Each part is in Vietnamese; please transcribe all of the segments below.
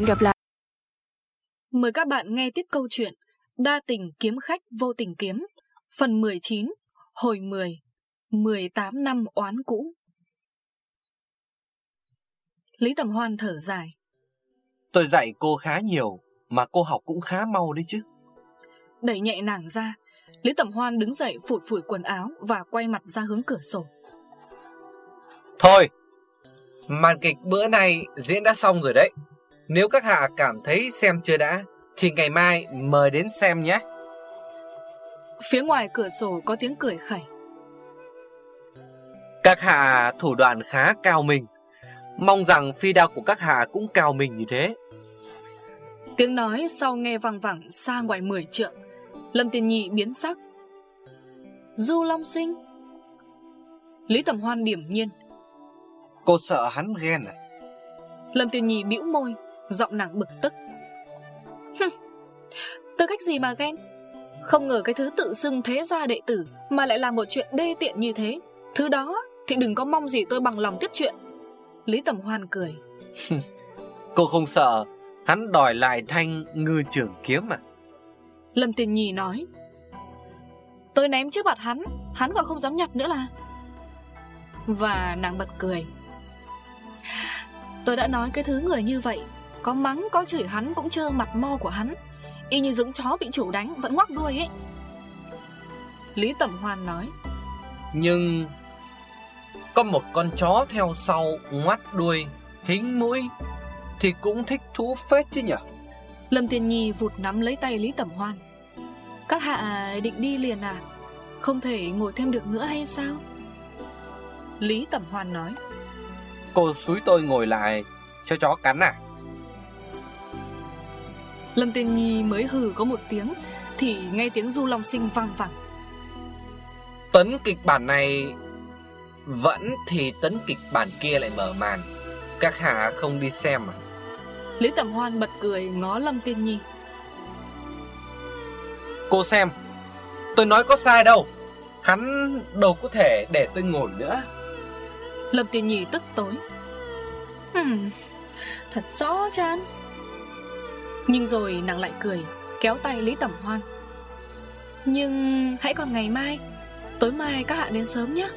Hẹn gặp lại. Mời các bạn nghe tiếp câu chuyện Đa tình kiếm khách vô tình kiếm Phần 19 Hồi 10 18 năm oán cũ. Lý Tầm Hoan thở dài. Tôi dạy cô khá nhiều Mà cô học cũng khá mau đấy chứ. Đẩy nhẹ nàng ra Lý Tầm Hoan đứng dậy phủi phủi quần áo Và quay mặt ra hướng cửa sổ. Thôi Màn kịch bữa nay diễn đã xong rồi đấy Nếu các hạ cảm thấy xem chưa đã Thì ngày mai mời đến xem nhé. Phía ngoài cửa sổ có tiếng cười khẩy. Các hạ thủ đoạn khá cao mình Mong rằng phi đao của các hạ cũng cao mình như thế. Tiếng nói sau nghe vang vẳng xa ngoài 10 trượng. Lâm Tiền Nhị biến sắc. Du Long Sinh. Lý Tầm Hoan điểm nhiên. Cô sợ hắn ghen à? Lâm Tiền Nhị bĩu môi Giọng nàng bực tức. Tư cách gì mà ghen? Không ngờ cái thứ tự xưng thế gia đệ tử Mà lại làm một chuyện đê tiện như thế. Thứ đó thì đừng có mong gì tôi bằng lòng tiếp chuyện. Lý Tầm Hoan cười. Cô không sợ Hắn đòi lại thanh ngư trưởng kiếm à? Lâm Tiền Nhì nói. Tôi ném trước mặt hắn Hắn còn không dám nhặt nữa là. Và nàng bật cười. Tôi đã nói cái thứ người như vậy Có mắng có chửi hắn cũng trơ mặt mo của hắn. Y như giống chó bị chủ đánh Vẫn ngoắc đuôi ấy. Lý Tẩm Hoan nói Nhưng Có một con chó theo sau ngoắt đuôi Hính mũi Thì cũng thích thú phết chứ nhỉ Lâm Tiền Nhi vụt nắm lấy tay Lý Tẩm Hoan. Các hạ định đi liền à? Không thể ngồi thêm được nữa hay sao? Lý Tẩm Hoan nói Cô xúi tôi ngồi lại Cho chó cắn à Lâm Tiên Nhi mới hừ có một tiếng Thì nghe tiếng du long sinh vang vẳng. Tấn kịch bản này Vẫn thì tấn kịch bản kia lại mở màn. Các hạ không đi xem à? Lý Tẩm Hoan bật cười ngó Lâm Tiên Nhi Cô xem Tôi nói có sai đâu. Hắn đâu có thể để tôi ngồi nữa. Lâm Tiên Nhi tức tối. Hmm, Thật rõ chán nhưng rồi nàng lại cười, Kéo tay Lý Tẩm Hoan. Nhưng hãy còn ngày mai, Tối mai các hạ đến sớm nhé.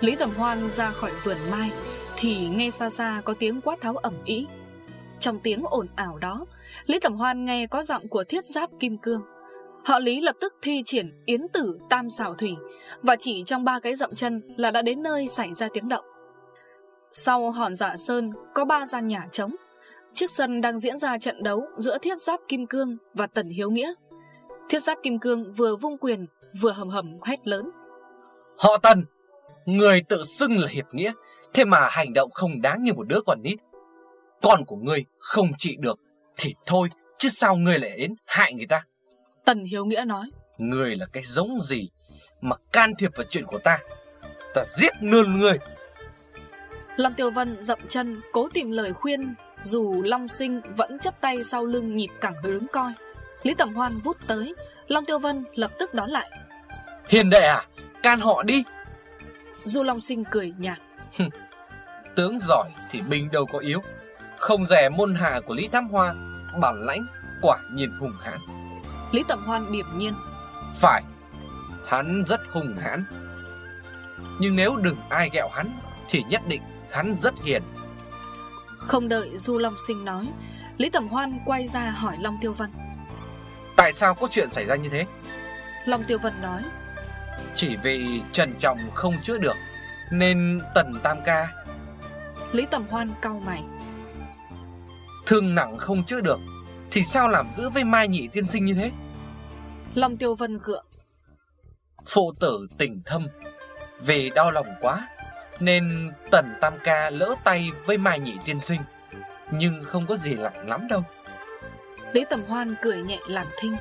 Lý Tẩm Hoan ra khỏi vườn mai Thì nghe xa xa có tiếng quát tháo ẩm ý. Trong tiếng ồn ảo đó, Lý Tẩm Hoan nghe có giọng của thiết giáp kim cương. Họ Lý lập tức thi triển yến tử tam xảo thủy Và chỉ trong ba cái dậm chân là đã đến nơi xảy ra tiếng động. Sau hòn giả sơn có ba gian nhà trống Chiếc sân đang diễn ra trận đấu giữa thiết giáp kim cương và tần hiếu nghĩa. Thiết giáp kim cương vừa vung quyền vừa hầm hầm hét lớn. Họ tần Người tự xưng là hiệp nghĩa Thế mà hành động không đáng như một đứa con nít. Con của ngươi không trị được Thì thôi chứ sao ngươi lại đến hại người ta? Tần Hiếu Nghĩa nói. Ngươi là cái giống gì Mà can thiệp vào chuyện của ta? Ta giết luôn ngươi Lâm Tiêu Vân dậm chân Cố tìm lời khuyên Dù Long Sinh vẫn chấp tay sau lưng nhịp cẳng đứng coi. Lý Tẩm Hoan vút tới Long Tiêu Vân lập tức đón lại. Hiền đệ à Can họ đi. Du Long Sinh cười nhạt. Tướng giỏi thì binh đâu có yếu. Không rẻ môn hạ của Lý Tam Hoa Bản lãnh quả nhiên hùng hãn. Lý Tẩm Hoan điệp nhiên. Phải Hắn rất hùng hãn. Nhưng nếu đừng ai ghẹo hắn Thì nhất định hắn rất hiền Không đợi Du Long Sinh nói Lý Tẩm Hoan quay ra hỏi Long Tiêu Vân. Tại sao có chuyện xảy ra như thế? Long Tiêu Vân nói Chỉ vì Trần Trọng không chữa được Nên Tần Tam Ca. Lý Tẩm Hoan cau mày. Thương nặng không chữa được Thì sao làm giữ với Mai Nhị tiên sinh như thế? Long Tiêu Vân gượng. Phụ tử tình thâm Vì đau lòng quá Nên Tần Tam Ca lỡ tay với Mai Nhị tiên sinh Nhưng không có gì lặng lắm đâu. Lý Tầm Hoan cười nhẹ làm thinh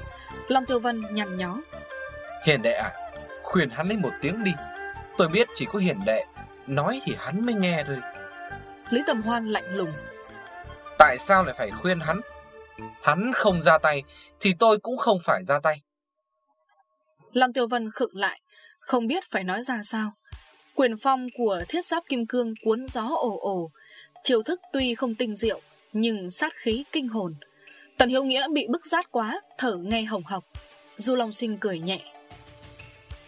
Long Tiêu Vân nhằn nhó. Hiền đệ à Khuyên hắn lấy một tiếng đi. Tôi biết chỉ có hiền đệ Nói thì hắn mới nghe thôi. Lý Tầm Hoan lạnh lùng. Tại sao lại phải khuyên hắn? Hắn không ra tay Thì tôi cũng không phải ra tay. Long Tiêu Vân khựng lại Không biết phải nói ra sao Quyền phong của thiết giáp kim cương cuốn gió ồ ồ. Chiêu thức tuy không tinh diệu Nhưng sát khí kinh hồn. Tần Hiếu Nghĩa bị bức rát quá Thở ngay hồng học Du Long Sinh cười nhẹ.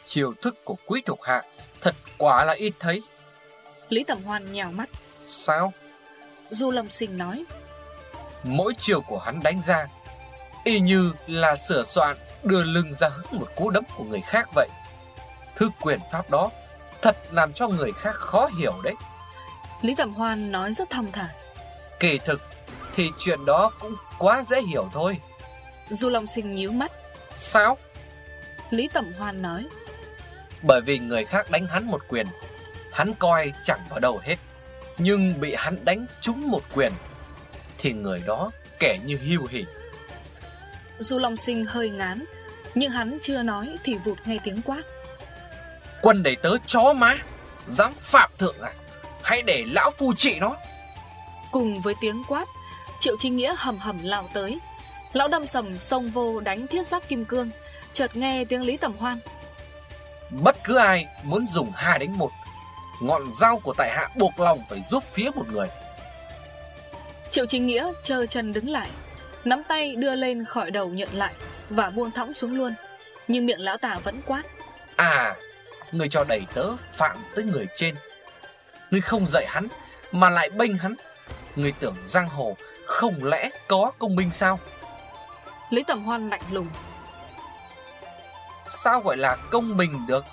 Chiêu thức của quý thuộc hạ Thật quá là ít thấy. Lý Tẩm Hoan nhào mắt. Sao? Du Long Sinh nói. Mỗi chiều của hắn đánh ra Y như là sửa soạn Đưa lưng ra hứng một cú đấm của người khác vậy. Thứ quyền pháp đó Thật làm cho người khác khó hiểu đấy. Lý Tẩm Hoan nói rất thong thả. Kỳ thực Thì chuyện đó cũng quá dễ hiểu thôi. Du Long Sinh nhíu mắt. Sao? Lý Tẩm Hoan nói. Bởi vì người khác đánh hắn một quyền Hắn coi chẳng vào đâu hết. Nhưng bị hắn đánh trúng một quyền Thì người đó kẻ như hưu hỉ. Du Long Sinh hơi ngán Nhưng hắn chưa nói thì vụt ngay tiếng quát Quân đầy tớ chó má. Dám phạm thượng à? Hãy để lão phu trị nó. Cùng với tiếng quát Triệu Trinh Nghĩa hầm hầm lao tới. Lão đâm sầm xông vô đánh thiết giáp kim cương Chợt nghe tiếng Lý Tầm Hoan. Bất cứ ai muốn dùng hai đánh một Ngọn dao của tại hạ buộc lòng phải giúp phía một người. Triệu Trinh Nghĩa chờ chân đứng lại Nắm tay đưa lên khỏi đầu nhận lại Và buông thõng xuống luôn. Nhưng miệng lão tả vẫn quát. À Người cho đầy tớ phạm tới người trên. Người không dạy hắn Mà lại bênh hắn. Người tưởng giang hồ Không lẽ có công minh sao? Lý Tầm Hoan lạnh lùng. Sao gọi là công bình được?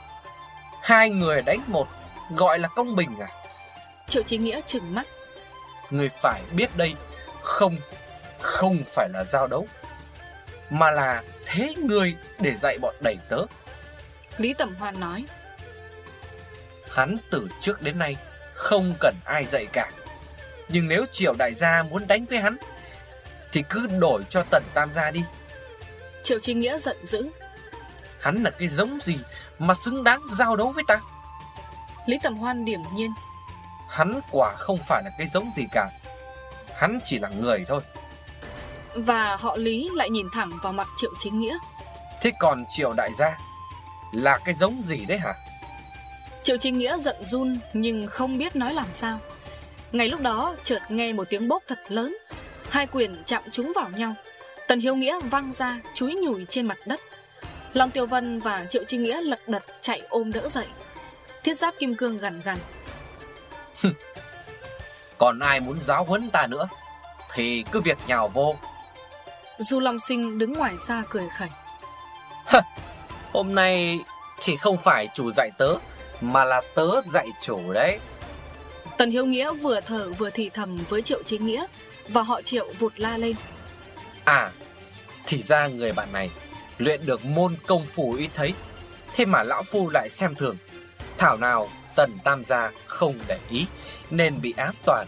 Hai người đánh một Gọi là công bình à? Triệu Chí Nghĩa trừng mắt. Người phải biết đây Không Không phải là giao đấu Mà là thế người để dạy bọn đầy tớ. Lý Tầm Hoan nói Hắn từ trước đến nay Không cần ai dạy cả. Nhưng nếu Triệu Đại gia muốn đánh với hắn Thì cứ đổi cho Tần Tam gia đi. Triệu Chí Nghĩa giận dữ. Hắn là cái giống gì Mà xứng đáng giao đấu với ta? Lý Tầm Hoan điểm nhiên. Hắn quả không phải là cái giống gì cả. Hắn chỉ là người thôi. Và họ Lý lại nhìn thẳng vào mặt Triệu Chính Nghĩa. Thế còn Triệu Đại gia Là cái giống gì đấy hả Triệu Chính Nghĩa giận run Nhưng không biết nói làm sao. Ngay lúc đó chợt nghe một tiếng bốp thật lớn. Hai quyền chạm chúng vào nhau. Tần Hiếu Nghĩa văng ra Chúi nhủi trên mặt đất. Long Tiêu Vân và Triệu Trinh Nghĩa lật đật chạy ôm đỡ dậy. Thiết giáp kim cương gần gần Còn ai muốn giáo huấn ta nữa Thì cứ việc nhào vô. Du Long Sinh đứng ngoài xa cười khẩy. Hôm nay thì không phải chủ dạy tớ Mà là tớ dạy chủ đấy. Tần Hiếu Nghĩa vừa thở vừa thì thầm với Triệu Chính Nghĩa Và họ Triệu vụt la lên. À Thì ra người bạn này Luyện được môn công phu ít thấy Thế mà lão phu lại xem thường. Thảo nào tần tam gia không để ý Nên bị ám toàn.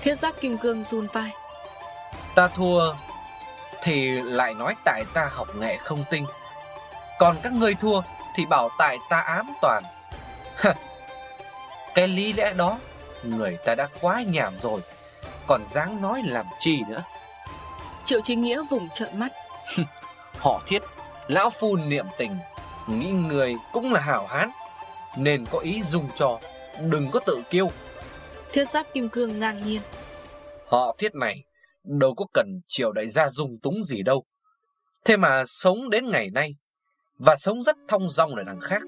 Thiết giáp kim cương run vai. Ta thua Thì lại nói tại ta học nghệ không tinh. Còn các ngươi thua Thì bảo tại ta ám toàn. Cái lý lẽ đó Người ta đã quá nhảm rồi Còn dáng nói làm chi nữa? Triệu Chính Nghĩa vùng trợn mắt. Họ thiết Lão phu niệm tình Nghĩ người cũng là hảo hán Nên có ý dùng cho Đừng có tự kiêu. Thiết giáp kim cương ngang nhiên. Họ thiết này Đâu có cần triều đại gia dùng túng gì đâu. Thế mà sống đến ngày nay Và sống rất thông dong là đằng khác.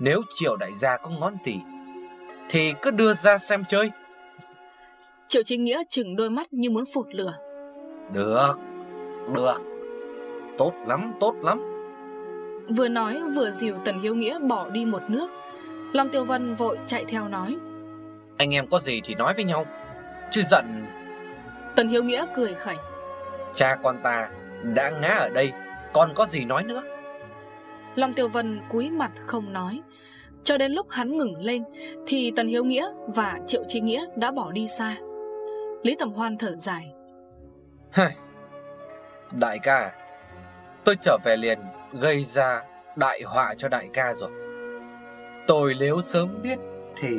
Nếu triều đại gia có ngón gì Thì cứ đưa ra xem chơi. Triệu Chính Nghĩa chừng đôi mắt như muốn phụt lửa. Được Được. Tốt lắm, tốt lắm. Vừa nói vừa dìu Tần Hiếu Nghĩa bỏ đi một nước. Long Tiêu Vân vội chạy theo nói. Anh em có gì thì nói với nhau Chứ giận. Tần Hiếu Nghĩa cười khẩy. Cha con ta đã ngã ở đây Còn có gì nói nữa Long Tiêu Vân cúi mặt không nói. Cho đến lúc hắn ngừng lên Thì Tần Hiếu Nghĩa và Triệu Trí Nghĩa đã bỏ đi xa. Lý Tầm Hoan thở dài. Đại ca Tôi trở về liền gây ra đại họa cho đại ca rồi. Tôi nếu sớm biết thì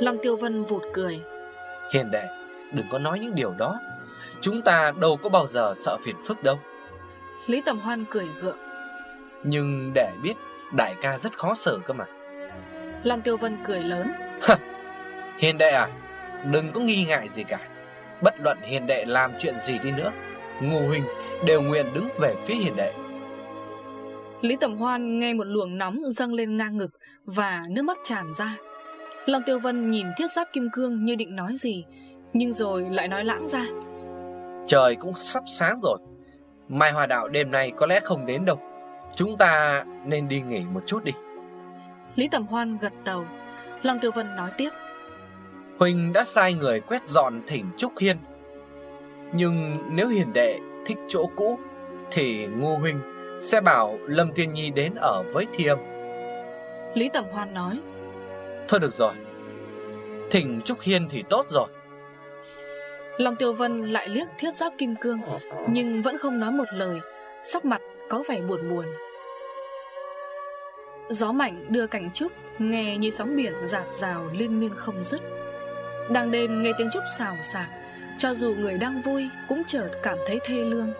Long Tiêu Vân vụt cười. Hiền đệ Đừng có nói những điều đó. Chúng ta đâu có bao giờ sợ phiền phức đâu. Lý Tầm Hoan cười gượng Nhưng để biết Đại ca rất khó xử cơ mà. Long Tiêu Vân cười lớn. Hiền đệ à Đừng có nghi ngại gì cả. Bất luận hiền đệ làm chuyện gì đi nữa Ngô huynh đều nguyện đứng về phía hiền đệ. Lý Tẩm Hoan nghe một luồng nóng dâng lên ngang ngực Và nước mắt tràn ra. Long Tiêu Vân nhìn thiết giáp kim cương như định nói gì Nhưng rồi lại nói lãng ra. Trời cũng sắp sáng rồi. Mai Hòa Đạo đêm nay có lẽ không đến đâu Chúng ta nên đi nghỉ một chút đi. Lý Tẩm Hoan gật đầu. Long Tiêu Vân nói tiếp. Huỳnh đã sai người quét dọn thỉnh Trúc Hiên. Nhưng nếu hiền đệ thích chỗ cũ Thì Ngô Huỳnh sẽ bảo Lâm Tiên Nhi đến ở với Thiêm Lý Tẩm Hoan nói. Thôi được rồi. Thỉnh Trúc Hiên thì tốt rồi. Long Tiêu Vân lại liếc thiết giáp kim cương Nhưng vẫn không nói một lời. Sắc mặt có vẻ buồn buồn. Gió mạnh đưa cảnh trúc Nghe như sóng biển giạt rào liên miên không dứt. Đang đêm nghe tiếng trúc xào xạc, Cho dù người đang vui Cũng chợt cảm thấy thê lương.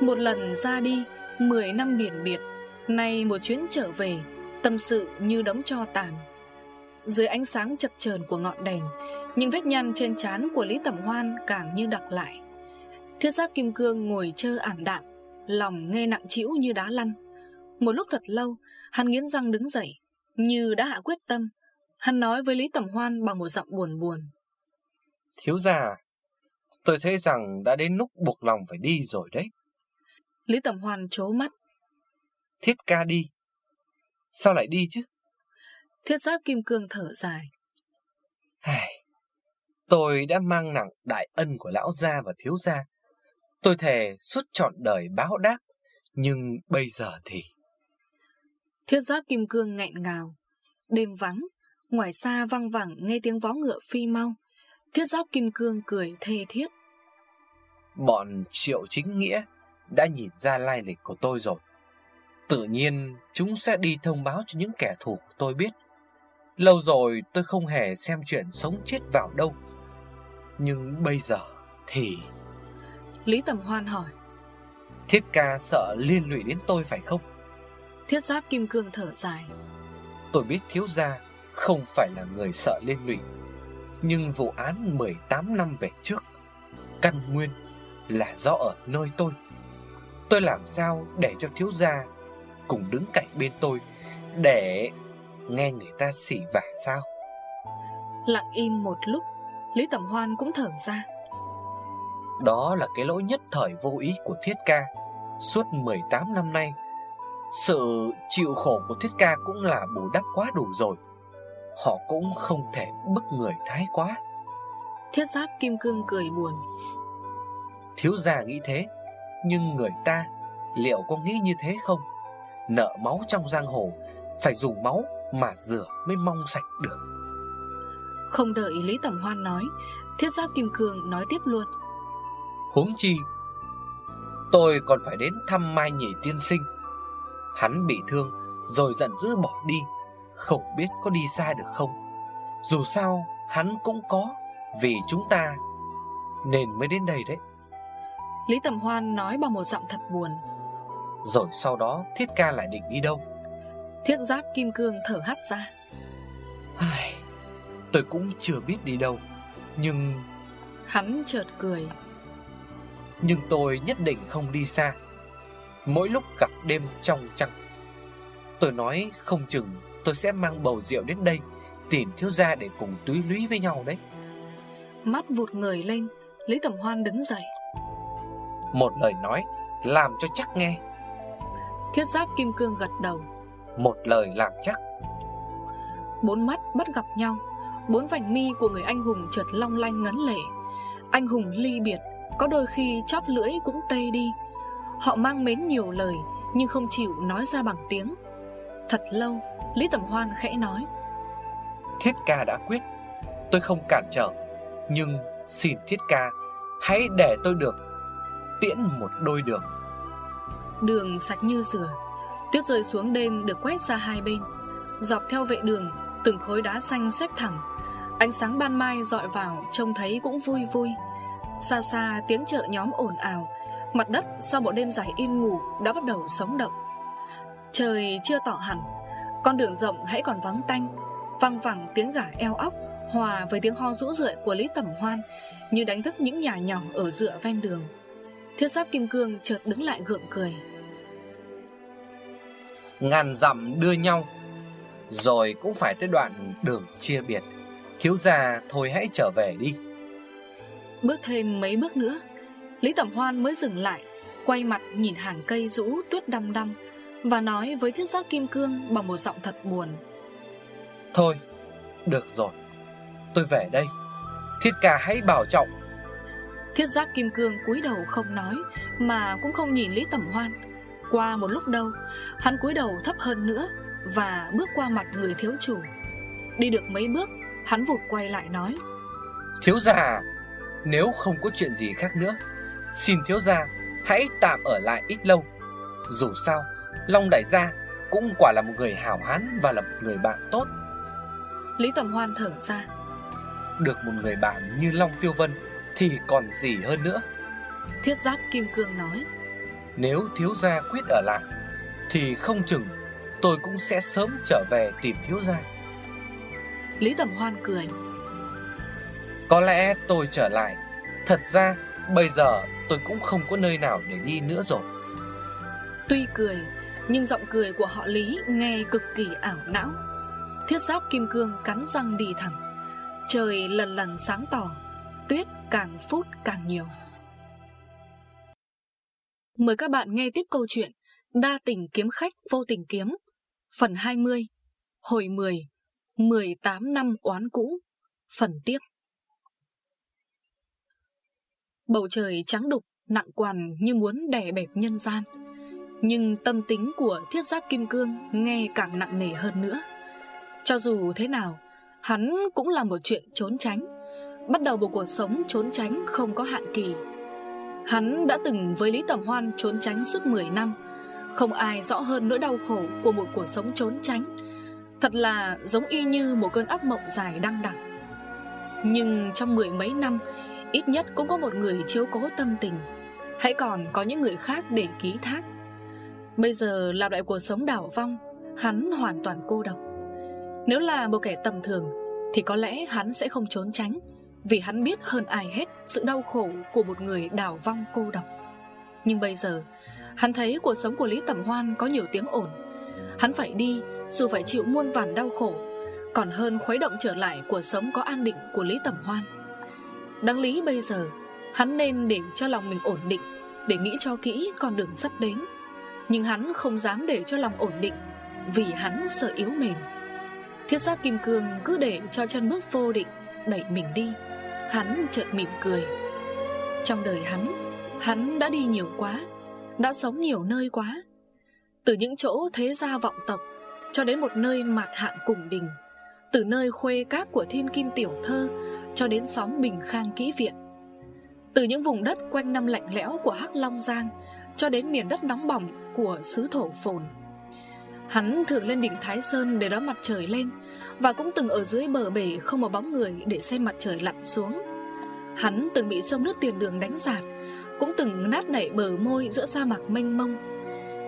Một lần ra đi, Mười năm biển biệt, Nay một chuyến trở về, Tâm sự như đống cho tàn. Dưới ánh sáng chập chờn của ngọn đèn, Những vết nhăn trên trán của Lý Tẩm Hoan Càng như đặc lại. Thiết giáp kim cương ngồi chơ ảm đạm Lòng nghe nặng chịu như đá lăn. Một lúc thật lâu Hắn nghiến răng đứng dậy Như đã hạ quyết tâm. Hắn nói với Lý Tẩm Hoan bằng một giọng buồn buồn. Thiếu gia Tôi thấy rằng đã đến lúc buộc lòng phải đi rồi đấy. Lý Tẩm Hoan chố mắt. Thiết ca đi. Sao lại đi chứ? Thiết giáp kim cương thở dài. Tôi đã mang nặng đại ân của lão gia và thiếu gia Tôi thề suốt trọn đời báo đáp Nhưng bây giờ thì? Thiết giáp kim cương nghẹn ngào. Đêm vắng Ngoài xa văng vẳng nghe tiếng vó ngựa phi mau. Thiết giáp kim cương cười thê thiết. Bọn triệu chính nghĩa Đã nhìn ra lai lịch của tôi rồi. Tự nhiên chúng sẽ đi thông báo cho những kẻ thù của tôi biết. Lâu rồi tôi không hề xem chuyện sống chết vào đâu. Nhưng bây giờ thì Lý Tầm Hoan hỏi. Thiết ca sợ liên lụy đến tôi phải không? Thiết giáp kim cương thở dài. Tôi biết thiếu gia không phải là người sợ liên lụy Nhưng vụ án 18 năm về trước Căn nguyên là do ở nơi tôi. Tôi làm sao để cho thiếu gia cùng đứng cạnh bên tôi Để nghe người ta xỉ vả sao? Lặng im một lúc Lý Tẩm Hoan cũng thở ra Đó là cái lỗi nhất thời vô ý của Thiết Ca. Suốt 18 năm nay Sự chịu khổ của Thiết Ca cũng là bù đắp quá đủ rồi. Họ cũng không thể bức người thái quá. Thiết giáp kim cương cười buồn. Thiếu gia nghĩ thế Nhưng người ta liệu có nghĩ như thế không? Nợ máu trong giang hồ Phải dùng máu mà rửa mới mong sạch được. Không đợi Lý Tẩm Hoan nói Thiết giáp kim cương nói tiếp luôn Huống chi Tôi còn phải đến thăm Mai Nhỉ tiên sinh. Hắn bị thương Rồi giận dữ bỏ đi Không biết có đi xa được không. Dù sao hắn cũng có Vì chúng ta Nên mới đến đây đấy. Lý Tầm Hoan nói bằng một giọng thật buồn. Rồi sau đó Thiết ca lại định đi đâu? Thiết giáp kim cương thở hắt ra. Ai, Tôi cũng chưa biết đi đâu Nhưng Hắn chợt cười Nhưng tôi nhất định không đi xa. Mỗi lúc gặp đêm trong trăng Tôi nói không chừng Tôi sẽ mang bầu rượu đến đây Tìm thiếu gia để cùng túy lũy với nhau đấy. Mắt vụt người lên Lý Tầm Hoan đứng dậy. Một lời nói Làm cho chắc nghe. Thiết giáp kim cương gật đầu. Một lời làm chắc. Bốn mắt bắt gặp nhau Bốn vành mi của người anh hùng chợt long lanh ngấn lệ. Anh hùng ly biệt Có đôi khi chóp lưỡi cũng tê đi. Họ mang mến nhiều lời Nhưng không chịu nói ra bằng tiếng. Thật lâu Lý Tầm Hoan khẽ nói. Thiết ca đã quyết Tôi không cản trở Nhưng xin thiết ca Hãy để tôi được Tiễn một đôi đường. Đường sạch như rửa Tuyết rơi xuống đêm được quét ra hai bên. Dọc theo vệ đường Từng khối đá xanh xếp thẳng. Ánh sáng ban mai dọi vào Trông thấy cũng vui vui Xa xa tiếng chợ nhóm ồn ào. Mặt đất sau một đêm dài yên ngủ Đã bắt đầu sống động. Trời chưa tỏ hẳn, Con đường rộng hãy còn vắng tanh. Văng vẳng tiếng gà eo óc, Hòa với tiếng ho rũ rượi của Lý Tẩm Hoan, Như đánh thức những nhà nhỏ ở dựa ven đường. Thiết giáp kim cương chợt đứng lại gượng cười. Ngàn dặm đưa nhau, Rồi cũng phải tới đoạn đường chia biệt. Thiếu gia, thôi hãy trở về đi. Bước thêm mấy bước nữa Lý Tẩm Hoan mới dừng lại Quay mặt nhìn hàng cây rũ tuyết đăm đăm Và nói với thiết giáp kim cương Bằng một giọng thật buồn. Thôi, được rồi Tôi về đây. Thiết ca hãy bảo trọng. Thiết giáp kim cương cúi đầu không nói Mà cũng không nhìn Lý Tẩm Hoan. Qua một lúc đâu Hắn cúi đầu thấp hơn nữa Và bước qua mặt người thiếu chủ. Đi được mấy bước Hắn vụt quay lại nói. Thiếu gia Nếu không có chuyện gì khác nữa Xin thiếu gia Hãy tạm ở lại ít lâu. Dù sao Long đại gia Cũng quả là một người hảo hán Và là một người bạn tốt. Lý Tầm Hoan thở ra. Được một người bạn như Long Tiêu Vân Thì còn gì hơn nữa. Thiết giáp Kim Cương nói. Nếu thiếu gia quyết ở lại Thì không chừng Tôi cũng sẽ sớm trở về tìm thiếu gia. Lý Tầm Hoan cười có lẽ tôi trở lại. Thật ra, bây giờ tôi cũng không có nơi nào để đi nữa rồi. Tuy cười, Nhưng giọng cười của họ Lý nghe cực kỳ ảo não. Thiết giáp kim cương cắn răng đi thẳng. Trời lần lần sáng tỏ, Tuyết càng phút càng nhiều. Mời các bạn nghe tiếp câu chuyện Đa tình kiếm khách vô tình kiếm, Phần 20 Hồi 10 18 năm oán cũ, Phần tiếp. Bầu trời trắng đục, Nặng quằn như muốn đè bẹp nhân gian. Nhưng tâm tính của thiết giáp kim cương Nghe càng nặng nề hơn nữa. Cho dù thế nào, Hắn cũng là một chuyện trốn tránh. Bắt đầu một cuộc sống trốn tránh không có hạn kỳ. Hắn đã từng với Lý tẩm Hoan trốn tránh suốt 10 năm. Không ai rõ hơn nỗi đau khổ của một cuộc sống trốn tránh. Thật là giống y như một cơn ác mộng dài đăng đẳng. Nhưng trong mười mấy năm Ít nhất cũng có một người chiếu cố tâm tình. Hãy còn có những người khác để ký thác. Bây giờ là loại cuộc sống đảo vong, Hắn hoàn toàn cô độc. Nếu là một kẻ tầm thường, Thì có lẽ hắn sẽ không trốn tránh, Vì hắn biết hơn ai hết Sự đau khổ của một người đảo vong cô độc. Nhưng bây giờ, Hắn thấy cuộc sống của Lý Tẩm Hoan có nhiều tiếng ổn Hắn phải đi, Dù phải chịu muôn vàn đau khổ. Còn hơn khuấy động trở lại cuộc sống có an định của Lý Tẩm Hoan. Đáng lý bây giờ, Hắn nên để cho lòng mình ổn định, Để nghĩ cho kỹ con đường sắp đến. Nhưng hắn không dám để cho lòng ổn định, Vì hắn sợ yếu mềm. Thiết giáp kim cương cứ để cho chân bước vô định, Đẩy mình đi. Hắn chợt mỉm cười. Trong đời hắn Hắn đã đi nhiều quá, Đã sống nhiều nơi quá. Từ những chỗ thế gia vọng tộc, Cho đến một nơi mạt hạng cùng đình, Từ nơi khuê cát của thiên kim tiểu thơ cho đến xóm bình khang kỹ viện. Từ những vùng đất quanh năm lạnh lẽo của Hắc Long Giang Cho đến miền đất nóng bỏng của xứ thổ phồn. Hắn thường lên đỉnh Thái Sơn để đón mặt trời lên Và cũng từng ở dưới bờ bể không một bóng người để xem mặt trời lặn xuống. Hắn từng bị sông nước tiền đường đánh giạt, Cũng từng nát nảy bờ môi giữa sa mạc mênh mông,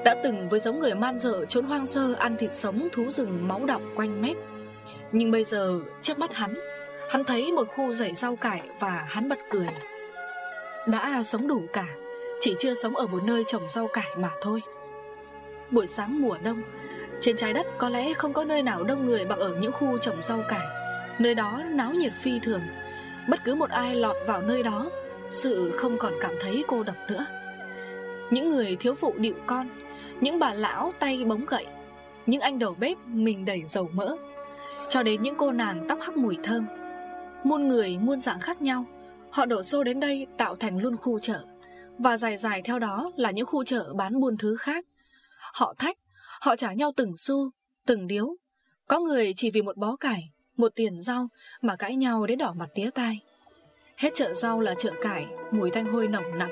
Đã từng với giống người man dợ trốn hoang sơ ăn thịt sống thú rừng máu đọng quanh mép. Nhưng bây giờ, trước mắt hắn Hắn thấy một khu rẫy rau cải và hắn bật cười. Đã sống đủ cả, Chỉ chưa sống ở một nơi trồng rau cải mà thôi. Buổi sáng mùa đông, Trên trái đất có lẽ không có nơi nào đông người bằng ở những khu trồng rau cải. Nơi đó náo nhiệt phi thường. Bất cứ một ai lọt vào nơi đó, Sự không còn cảm thấy cô độc nữa. Những người thiếu phụ điệu con, Những bà lão tay bóng gậy, Những anh đầu bếp mình đầy dầu mỡ, Cho đến những cô nàng tóc hắc mùi thơm. Muôn người muôn dạng khác nhau. Họ đổ xô đến đây tạo thành luôn khu chợ. Và dài dài theo đó là những khu chợ bán buôn thứ khác. Họ thách Họ trả nhau từng xu, từng điếu. Có người chỉ vì một bó cải Một tiền rau mà cãi nhau đến đỏ mặt tía tai. Hết chợ rau là chợ cải Mùi thanh hôi nồng nặc.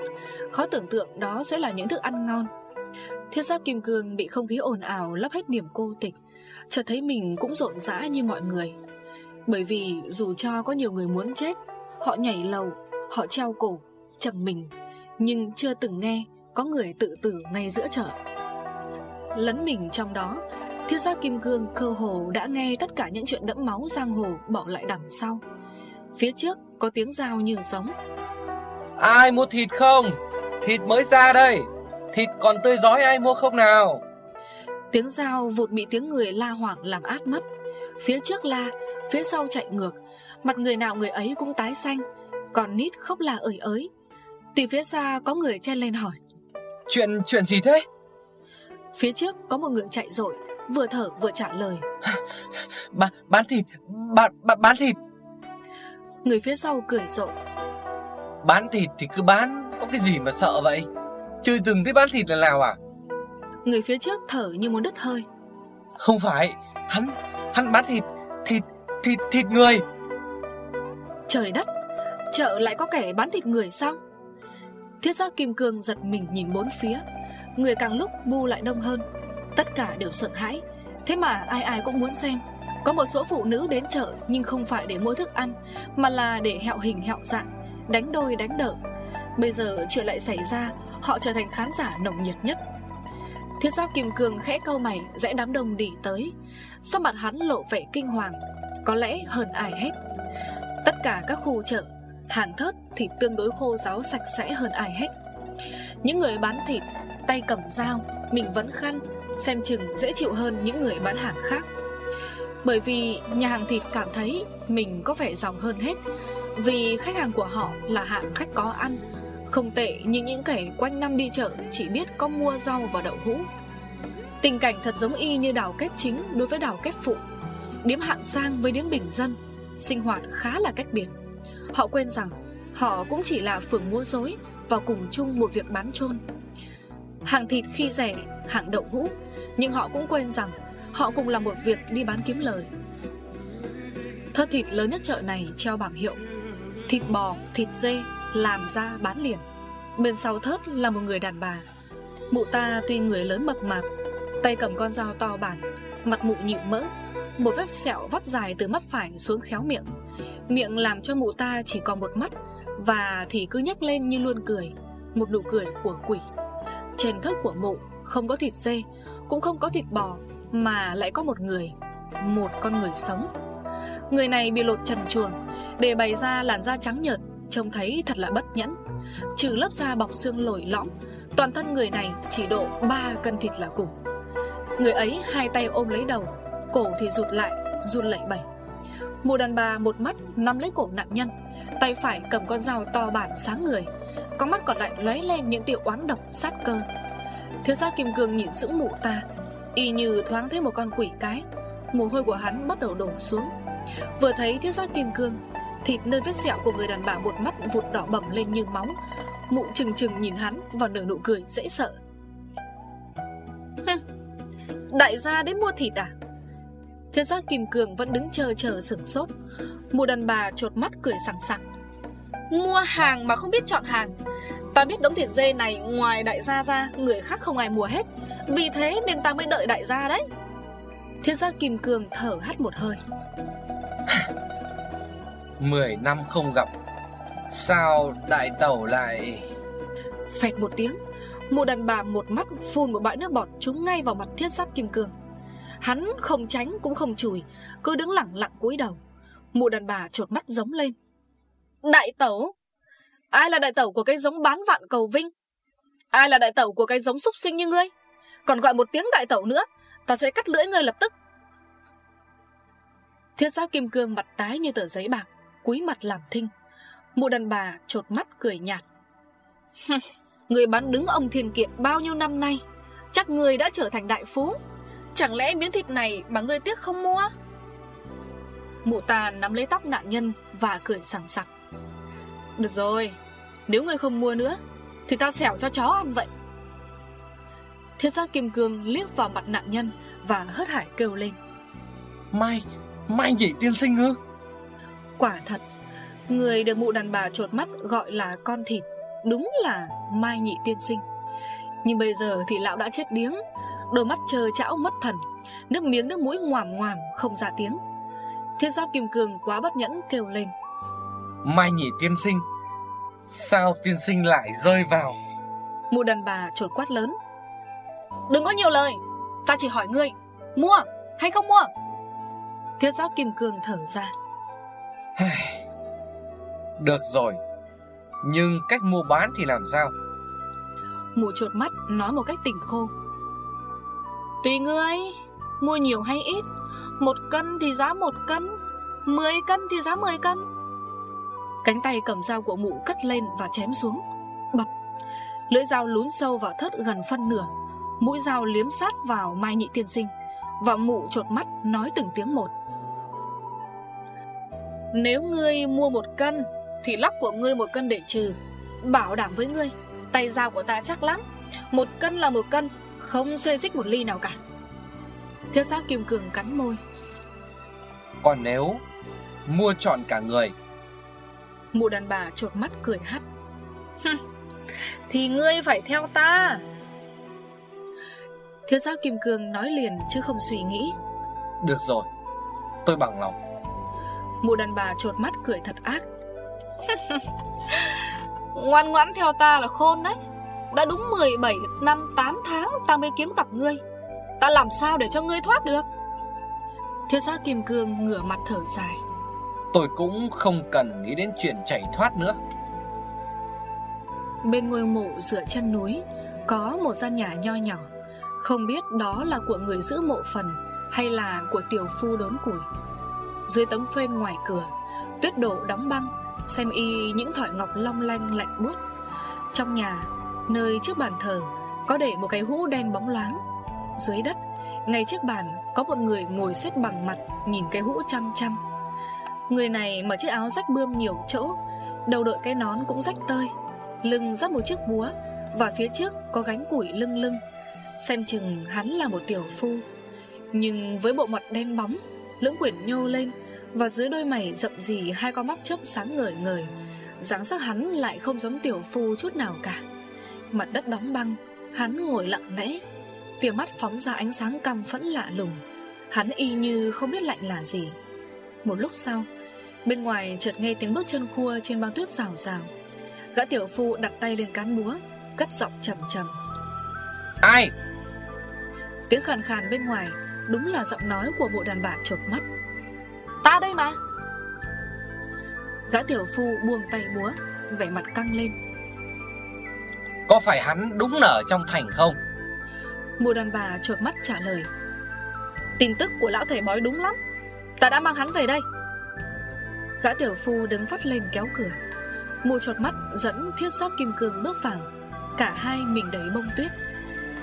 Khó tưởng tượng đó sẽ là những thức ăn ngon. Thiết giáp kim cương bị không khí ồn ào Lấp hết điểm cô tịch. Chợt thấy mình cũng rộn rã như mọi người. Bởi vì dù cho có nhiều người muốn chết Họ nhảy lầu Họ treo cổ, chầm mình Nhưng chưa từng nghe Có người tự tử ngay giữa chợ. Lấn mình trong đó Thiết giáp kim cương cơ hồ đã nghe tất cả những chuyện đẫm máu giang hồ bỏ lại đằng sau. Phía trước có tiếng dao như giống. Ai mua thịt không? Thịt mới ra đây. Thịt còn tươi giói ai mua không nào? Tiếng dao vụt bị tiếng người la hoảng làm át mất. Phía trước la, phía sau chạy ngược Mặt người nào người ấy cũng tái xanh Còn nít khóc là ơi ới. Từ phía xa có người chen lên hỏi. Chuyện chuyện gì thế? Phía trước có một người chạy rội Vừa thở vừa trả lời. B Bán thịt bán, bán thịt. Người phía sau cười rộ Bán thịt thì cứ bán Có cái gì mà sợ vậy? Chưa từng thấy bán thịt là nào à? Người phía trước thở như muốn đứt hơi. Không phải Hắn hắn bán thịt Thịt thịt người. Trời đất, Chợ lại có kẻ bán thịt người sao? Thiết giác kim cương giật mình nhìn bốn phía. Người càng lúc bu lại đông hơn. Tất cả đều sợ hãi. Thế mà ai ai cũng muốn xem. Có một số phụ nữ đến chợ Nhưng không phải để mua thức ăn, Mà là để hẹo hình, hẹo dạng, Đánh đôi, đánh đỡ. Bây giờ chuyện lại xảy ra, Họ trở thành khán giả nồng nhiệt nhất. Thiết giáp kim cương khẽ câu mày, Rẽ đám đông đi tới. Sau mặt hắn lộ vẻ kinh hoàng. Có lẽ hơn ai hết. Tất cả các khu chợ, Hàng thớt thì tương đối khô ráo sạch sẽ hơn ai hết. Những người bán thịt, Tay cầm dao, Mình vẫn khăn, Xem chừng dễ chịu hơn những người bán hàng khác. Bởi vì nhà hàng thịt cảm thấy Mình có vẻ dòng hơn hết, Vì khách hàng của họ là hạng khách có ăn. Không tệ như những kẻ quanh năm đi chợ Chỉ biết có mua rau và đậu hũ. Tình cảnh thật giống y như đảo kép chính đối với đảo kép phụ. Điếm hạng sang với điếm bình dân Sinh hoạt khá là cách biệt. Họ quên rằng Họ cũng chỉ là phường mua dối Và cùng chung một việc bán chôn. Hàng thịt khi rẻ Hàng đậu hũ Nhưng họ cũng quên rằng Họ cùng làm một việc đi bán kiếm lời. Thơ thịt lớn nhất chợ này treo bảng hiệu Thịt bò, thịt dê Làm ra bán liền. Bên sau thớt là một người đàn bà. Mụ ta tuy người lớn mập mạp Tay cầm con dao to bản Mặt mụ nhịu mỡ một vết sẹo vắt dài từ mắt phải xuống khéo miệng. Miệng làm cho mụ ta chỉ còn một mắt, Và thì cứ nhắc lên như luôn cười, Một nụ cười của quỷ. Trên thớt của mụ không có thịt dê, Cũng không có thịt bò, Mà lại có một người, Một con người sống. Người này bị lột trần chuồng Để bày ra làn da trắng nhợt, Trông thấy thật là bất nhẫn. Trừ lớp da bọc xương lồi lõm, Toàn thân người này chỉ độ 3 cân thịt là cùng. Người ấy hai tay ôm lấy đầu Cổ thì rụt lại, Run lẩy bẩy. Một đàn bà một mắt, nắm lấy cổ nạn nhân, Tay phải cầm con dao to bản sáng người, Con mắt còn lại lóe lên những tiểu oán độc, sát cơ. Thiếu gia Kim Cương nhìn sững mụ ta, Y như thoáng thấy một con quỷ cái. Mồ hôi của hắn bắt đầu đổ xuống. Vừa thấy thiếu gia kim cương, Thịt nơi vết sẹo của người đàn bà một mắt vụt đỏ bầm lên như máu. Mụ trừng trừng nhìn hắn và nở nụ cười dễ sợ. Đại gia đến mua thịt à? Thiết giác kim cương vẫn đứng chờ chờ sửng sốt. Mụ đàn bà trột mắt cười sẵn sặc Mua hàng mà không biết chọn hàng. Ta biết đống thịt dê này ngoài đại gia ra Người khác không ai mua hết. Vì thế nên ta mới đợi đại gia đấy. Thiết giác kim cương thở hắt một hơi. Mười năm không gặp Sao đại tẩu lại Phẹt một tiếng Một đàn bà một mắt phun một bãi nước bọt Trúng ngay vào mặt thiết giáp kim cương Hắn không tránh cũng không chùi, Cứ đứng lặng lặng cúi đầu. Mụ đàn bà trột mắt giống lên. Đại tẩu! Ai là đại tẩu của cái giống bán vạn cầu vinh? Ai là đại tẩu của cái giống súc sinh như ngươi? Còn gọi một tiếng đại tẩu nữa, Ta sẽ cắt lưỡi ngươi lập tức. Thiết giáo kim cương mặt tái như tờ giấy bạc, Cúi mặt làm thinh. Mụ đàn bà trột mắt cười nhạt. Người bán đứng ông thiền Kiệt bao nhiêu năm nay? Chắc người đã trở thành đại phú. Chẳng lẽ miếng thịt này mà ngươi tiếc không mua? Mụ ta nắm lấy tóc nạn nhân Và cười sẵn sặc. Được rồi Nếu ngươi không mua nữa Thì ta xẻo cho chó ăn vậy. Thiết giác kim cương liếc vào mặt nạn nhân Và hớt hải kêu lên. Mai Mai nhị tiên sinh ư? Quả thật Người được mụ đàn bà trột mắt gọi là con thịt Đúng là Mai nhị tiên sinh. Nhưng bây giờ thì lão đã chết điếng Đôi mắt trơ chảo mất thần. Nước miếng nước mũi ngoàm ngoàm không ra tiếng. Thiết giáp kim cương quá bất nhẫn kêu lên. Mai nhị tiên sinh Sao tiên sinh lại rơi vào? Mụ đàn bà trột quát lớn. Đừng có nhiều lời Ta chỉ hỏi ngươi Mua hay không mua? Thiết giáp kim cương thở ra. Được rồi Nhưng cách mua bán thì làm sao? Mụ trột mắt nói một cách tỉnh khô Tùy ngươi, Mua nhiều hay ít, Một cân thì giá một cân, Mười cân thì giá mười cân. Cánh tay cầm dao của mụ cất lên và chém xuống. Bập. Lưỡi dao lún sâu vào thớt gần phân nửa. Mũi dao liếm sát vào mai nhị tiên sinh Và mụ trột mắt nói từng tiếng một. Nếu ngươi mua một cân Thì lắp của ngươi một cân để trừ. Bảo đảm với ngươi, Tay dao của ta chắc lắm. Một cân là một cân không xê xích một ly nào cả. Thiết giáp kim cương cắn môi. Còn nếu Mua chọn cả người? Mụ đàn bà trột mắt cười hắt. Thì ngươi phải theo ta. Thiết giáp kim cương nói liền chứ không suy nghĩ. Được rồi Tôi bằng lòng. Mụ đàn bà trột mắt cười thật ác. Ngoan ngoãn theo ta là khôn đấy Đã đúng 17 năm 8 tháng ta mới kiếm gặp ngươi. Ta làm sao để cho ngươi thoát được? Thiết giáp kim cương ngửa mặt thở dài. Tôi cũng không cần nghĩ đến chuyện chạy thoát nữa. Bên ngôi mộ dựa chân núi Có một gian nhà nho nhỏ. Không biết đó là của người giữ mộ phần Hay là của tiểu phu đốn củi. Dưới tấm phên ngoài cửa Tuyết đổ đóng băng Xem y những thỏi ngọc long lanh lạnh buốt. Trong nhà Nơi trước bàn thờ, Có để một cái hũ đen bóng loáng. Dưới đất, Ngay trước bàn, Có một người ngồi xếp bằng mặt, Nhìn cái hũ chăm chăm. Người này mặc chiếc áo rách bươm nhiều chỗ, Đầu đội cái nón cũng rách tơi, Lưng dắt một chiếc búa Và phía trước có gánh củi lưng lưng. Xem chừng hắn là một tiểu phu. Nhưng với bộ mặt đen bóng, Lưỡng quyển nhô lên Và dưới đôi mày rậm rì hai con mắt chớp sáng ngời ngời, dáng sắc hắn lại không giống tiểu phu chút nào cả. Mặt đất đóng băng Hắn ngồi lặng lẽ. Tia mắt phóng ra ánh sáng căm phẫn lạ lùng Hắn y như không biết lạnh là gì. Một lúc sau Bên ngoài chợt nghe tiếng bước chân khua trên băng tuyết rào rào. Gã tiểu phu đặt tay lên cán búa Cất giọng trầm trầm. Ai? Tiếng khàn khàn bên ngoài Đúng là giọng nói của bộ đàn bà chột mắt. Ta đây mà. Gã tiểu phu buông tay búa Vẻ mặt căng lên có phải hắn đúng là ở trong thành không? Mụ đàn bà trợt mắt trả lời. Tin tức của lão thầy bói đúng lắm. Ta đã mang hắn về đây. Gã tiểu phu đứng phát lên kéo cửa. Mụ chột mắt dẫn thiết giáp kim cương bước vào. Cả hai mình đầy bông tuyết.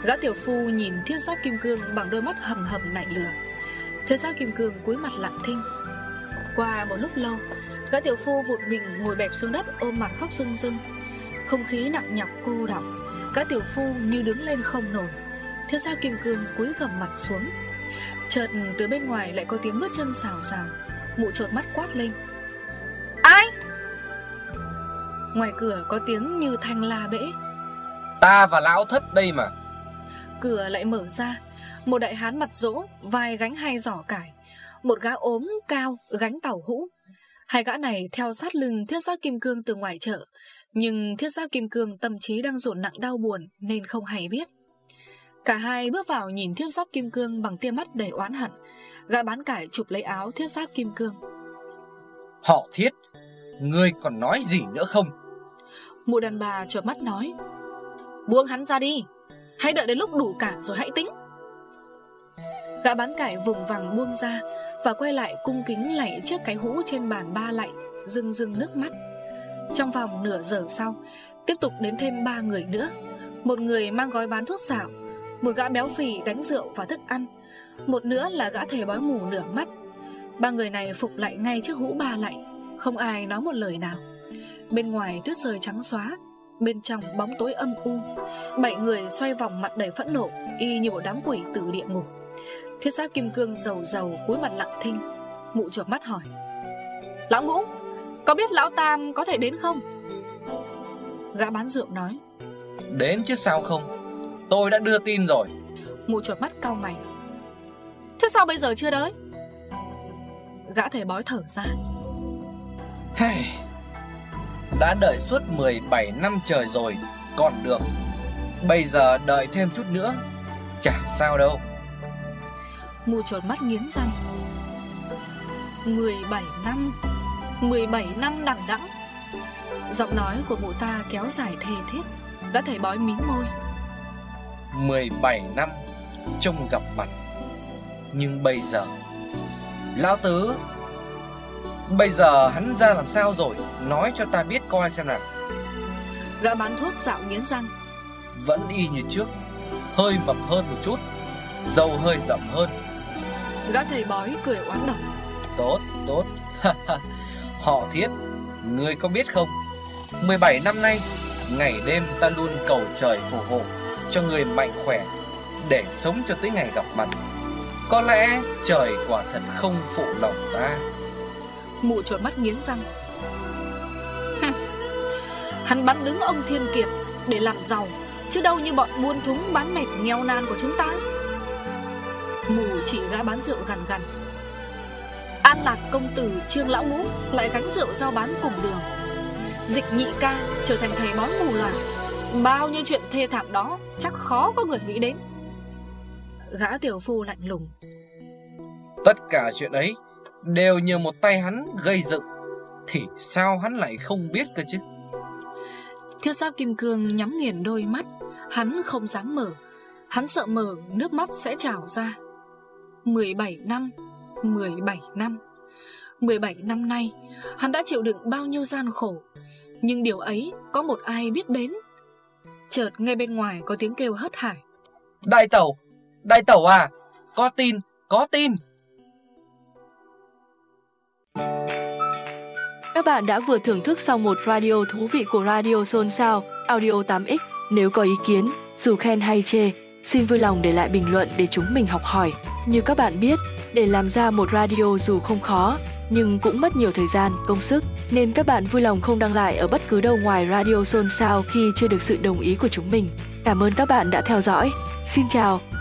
Gã tiểu phu nhìn thiết giáp kim cương Bằng đôi mắt hầm hầm nảy lửa. Thiết giáp kim cương cúi mặt lặng thinh. Qua một lúc lâu, Gã tiểu phu vụt mình ngồi bẹp xuống đất Ôm mặt khóc rưng rưng. Không khí nặng nhọc cô đọng. Gã tiểu phu như đứng lên không nổi. Thiết giáp kim cương cúi gầm mặt xuống? Chợt từ bên ngoài lại có tiếng bước chân xào xào. Mụ trột mắt quát lên. Ai? Ngoài cửa có tiếng như thanh la bể. Ta và lão thất đây mà. Cửa lại mở ra. Một đại hán mặt rỗ Vai gánh hai giỏ cải. Một gã ốm cao gánh tàu hũ. Hai gã này theo sát lưng thiết giáp kim cương từ ngoài chợ Nhưng thiết giáp kim cương tâm trí đang rộn nặng đau buồn Nên không hay biết. Cả hai bước vào nhìn thiết giáp kim cương bằng tia mắt đầy oán hận. Gã bán cải chụp lấy áo thiết giáp kim cương. Họ thiết Ngươi còn nói gì nữa không? Mụ đàn bà trợn mắt nói Buông hắn ra đi Hãy đợi đến lúc đủ cả rồi hãy tính Gã bán cải vùng vằng buông ra Và quay lại cung kính lạy trước cái hũ trên bàn ba lạy Rưng rưng nước mắt trong vòng nửa giờ sau, Tiếp tục đến thêm ba người nữa. Một người mang gói bán thuốc xảo Một gã béo phì đánh rượu và thức ăn, Một nữa là gã thầy bói mù nửa mắt. Ba người này phục lại ngay trước hũ ba lạy Không ai nói một lời nào. Bên ngoài tuyết rơi trắng xóa, Bên trong bóng tối âm u, Bảy người xoay vòng mặt đầy phẫn nộ, Y như một đám quỷ từ địa ngục. Thiết giác kim cương dầu dầu cúi mặt lặng thinh, Mụ chuột mắt hỏi, Lão ngũ có biết lão tam có thể đến không? Gã bán rượu nói. Đến chứ sao không? Tôi đã đưa tin rồi. Mụ chuột mắt cau mày. Thế sao bây giờ chưa tới? Gã thầy bói thở ra. Hey. Đã đợi suốt 17 năm trời rồi Còn được. Bây giờ đợi thêm chút nữa Chả sao đâu. Mụ trột mắt nghiến răng. 17 năm 17 năm đằng đẵng. Giọng nói của mụ ta kéo dài thề thiết Gã thầy bói mím môi. 17 năm Trông gặp mặt. Nhưng bây giờ Lão Tứ Bây giờ hắn ra làm sao rồi? Nói cho ta biết coi xem nào. Gã bán thuốc dạo nghiến răng. Vẫn y như trước Hơi mập hơn một chút Dâu hơi rậm hơn. Gã thầy bói cười oán độc. Tốt, tốt Họ thiết, Ngươi có biết không? 17 năm nay, Ngày đêm ta luôn cầu trời phù hộ Cho người mạnh khỏe Để sống cho tới ngày gặp mặt. Có lẽ trời quả thật không phụ lòng ta. Mụ trột mắt nghiến răng. Hắn bắn đứng ông Thiên Kiệt Để làm giàu, Chứ đâu như bọn buôn thúng bán mệt nghèo nan của chúng ta. Mù chỉ gã bán rượu gần gần An lạc công tử Trương Lão Ngũ Lại gánh rượu giao bán cùng đường. Dịch nhị ca trở thành thầy bói mù loà. Bao nhiêu chuyện thê thảm đó Chắc khó có người nghĩ đến. Gã tiểu phu lạnh lùng. Tất cả chuyện ấy Đều nhờ một tay hắn gây dựng Thì sao hắn lại không biết cơ chứ? Thiết giáp kim cương nhắm nghiền đôi mắt Hắn không dám mở. Hắn sợ mở nước mắt sẽ trào ra. 17 năm 17 năm. 17 năm nay Hắn đã chịu đựng bao nhiêu gian khổ. Nhưng điều ấy có một ai biết đến? Chợt nghe bên ngoài có tiếng kêu hớt hải. Đại tẩu Đại tẩu à Có tin Có tin. Các bạn đã vừa thưởng thức xong một radio thú vị của Radio Xôn Sao, Audio 8X. Nếu có ý kiến, dù khen hay chê, xin vui lòng để lại bình luận để chúng mình học hỏi. Như các bạn biết, để làm ra một radio dù không khó, nhưng cũng mất nhiều thời gian, công sức, nên các bạn vui lòng không đăng lại ở bất cứ đâu ngoài Radio Xôn Sao khi chưa được sự đồng ý của chúng mình. Cảm ơn các bạn đã theo dõi. Xin chào!